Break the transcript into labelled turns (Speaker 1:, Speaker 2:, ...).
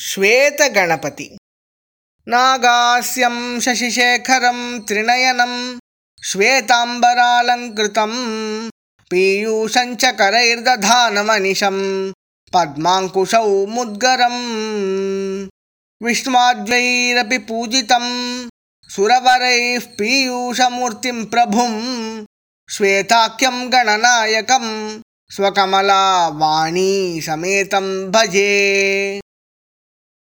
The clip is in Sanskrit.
Speaker 1: श्वेतगणपति। नागास्यं शशिशेखरं त्रिनयनं श्वेताम्बरालङ्कृतं पीयूषञ्चकरैर्दधानमनिशं पद्माङ्कुशौ मुद्गरम् विष्णुमाद्यैरपि पूजितं सुरवरैः पीयूषमूर्तिं प्रभुं श्वेताख्यं गणनायकं स्वकमलावाणी समेतं भजे।